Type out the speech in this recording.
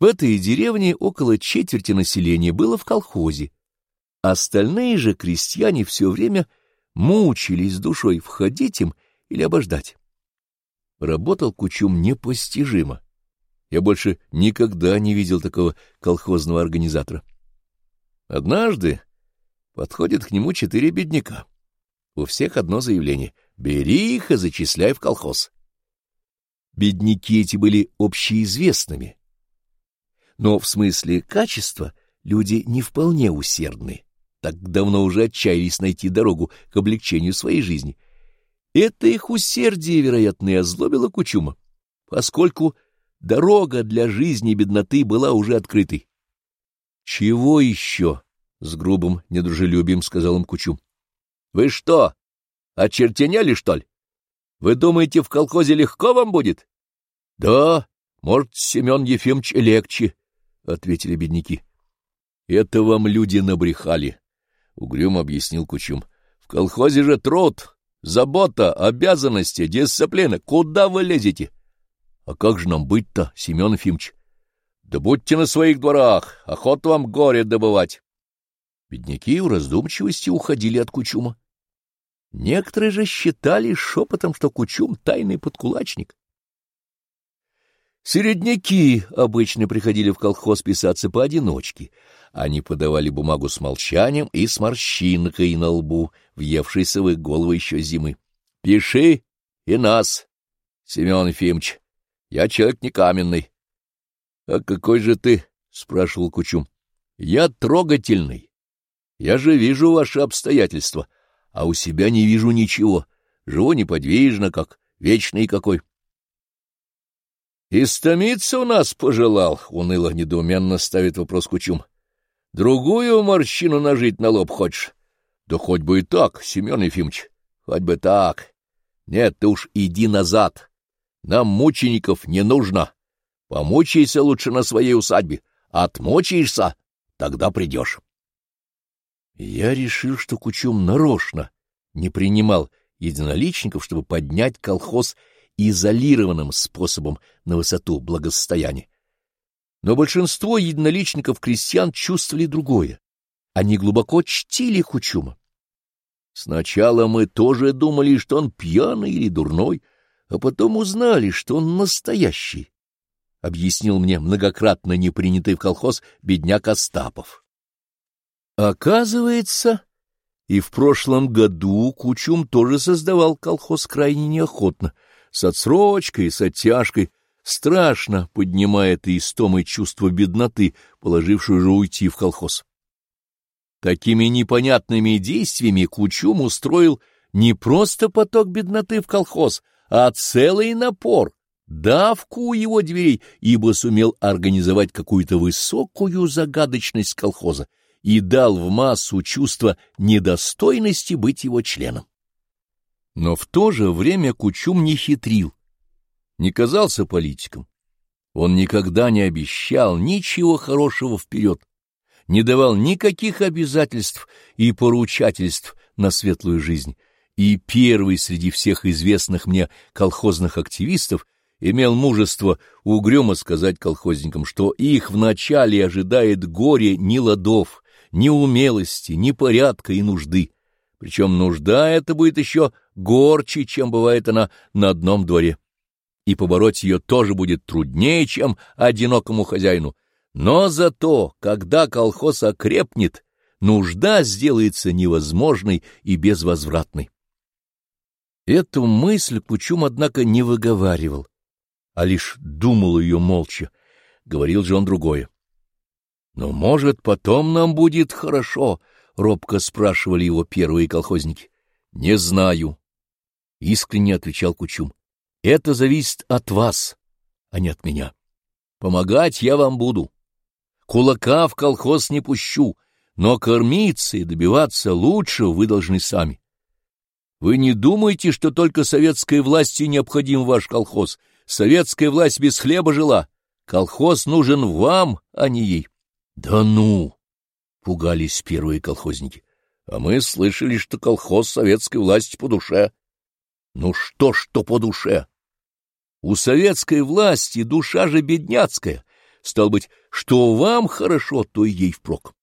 В этой деревне около четверти населения было в колхозе. Остальные же крестьяне все время мучились душой, входить им или обождать. Работал Кучум непостижимо. Я больше никогда не видел такого колхозного организатора. Однажды подходит к нему четыре бедняка. У всех одно заявление — бери их и зачисляй в колхоз. Бедняки эти были общеизвестными. Но в смысле качества люди не вполне усердны, так давно уже отчаялись найти дорогу к облегчению своей жизни. Это их усердие, вероятно, и озлобило Кучума, поскольку дорога для жизни бедноты была уже открытой. — Чего еще? — с грубым недружелюбием сказал им Кучум. — Вы что, очертеняли, что ли? Вы думаете, в колхозе легко вам будет? — Да, может, Семен Ефимович легче, — ответили бедняки. — Это вам люди набрехали, — угрюмо объяснил Кучум. — В колхозе же труд, забота, обязанности, дисциплина. Куда вы лезете? — А как же нам быть-то, Семен Ефимович? — Да будьте на своих дворах, охота вам горе добывать. Бедняки в раздумчивости уходили от Кучума. Некоторые же считали шепотом, что Кучум — тайный подкулачник. Середняки обычно приходили в колхоз писаться поодиночке. Они подавали бумагу с молчанием и с морщинкой на лбу, въевшейся в их голову еще зимы. — Пиши и нас, Семен Ефимович. Я человек не каменный. — А какой же ты? — спрашивал Кучум. — Я трогательный. Я же вижу ваши обстоятельства, а у себя не вижу ничего. Живу неподвижно, как вечный какой. — Истомиться у нас пожелал, — уныло недоуменно ставит вопрос Кучум. — Другую морщину нажить на лоб хочешь? Да хоть бы и так, Семен Ефимович, хоть бы так. Нет, ты уж иди назад. Нам мучеников не нужно. Помучайся лучше на своей усадьбе. Отмучаешься, тогда придешь. Я решил, что Кучум нарочно не принимал единоличников, чтобы поднять колхоз изолированным способом на высоту благосостояния. Но большинство единоличников-крестьян чувствовали другое. Они глубоко чтили Кучума. Сначала мы тоже думали, что он пьяный или дурной, а потом узнали, что он настоящий, — объяснил мне многократно непринятый в колхоз бедняк Остапов. Оказывается, и в прошлом году Кучум тоже создавал колхоз крайне неохотно — с отсрочкой с оттяжкой, страшно поднимает и истомой чувство бедноты, положившую же уйти в колхоз. Такими непонятными действиями Кучум устроил не просто поток бедноты в колхоз, а целый напор, давку у его дверей, ибо сумел организовать какую-то высокую загадочность колхоза и дал в массу чувство недостойности быть его членом. Но в то же время Кучум не хитрил, не казался политиком. Он никогда не обещал ничего хорошего вперед, не давал никаких обязательств и поручательств на светлую жизнь, и первый среди всех известных мне колхозных активистов имел мужество угрюмо сказать колхозникам, что их вначале ожидает горе ни ладов, ни умелости, ни порядка и нужды, причем нужда эта будет еще горче, чем бывает она на одном дворе. И побороть ее тоже будет труднее, чем одинокому хозяину. Но зато, когда колхоз окрепнет, нужда сделается невозможной и безвозвратной. Эту мысль Кучум, однако, не выговаривал, а лишь думал ее молча. Говорил же он другое. Но, может, потом нам будет хорошо, — робко спрашивали его первые колхозники. — Не знаю, — искренне отвечал Кучум. — Это зависит от вас, а не от меня. Помогать я вам буду. Кулака в колхоз не пущу, но кормиться и добиваться лучше вы должны сами. Вы не думаете, что только советской власти необходим ваш колхоз? Советская власть без хлеба жила. Колхоз нужен вам, а не ей. — Да ну! — пугались первые колхозники. — А мы слышали, что колхоз советской власти по душе. Ну что, что по душе? У советской власти душа же бедняцкая. Стал быть, что вам хорошо, то и ей впрок.